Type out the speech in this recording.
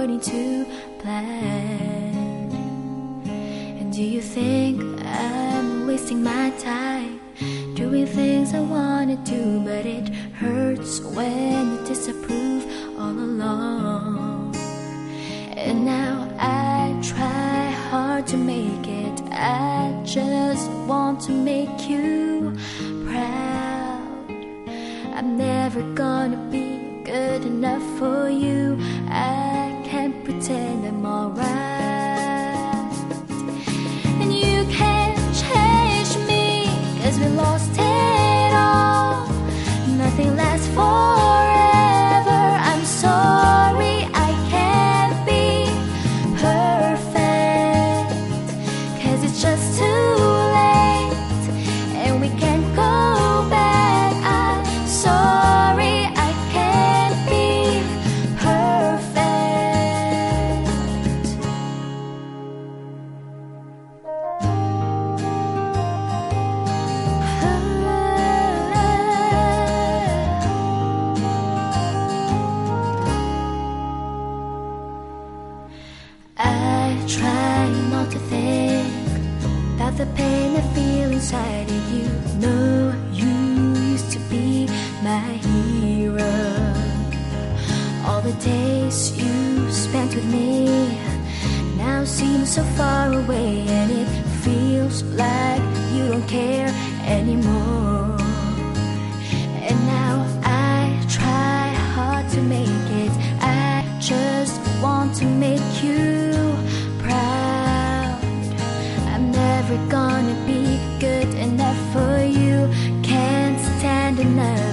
according to plan. And do you think I'm wasting my time doing things I wanna do, but it hurts when you disapprove all along. And now I try hard to make it. I just want to make you proud. I'm never gonna be good enough for you. The pain I feel inside of you. No, you used to be my hero. All the days you spent with me now seem so far away, and it feels like you don't care anymore. And now I try hard to make it. I just want to make you proud. I'm never gonna be good enough for you. Can't stand another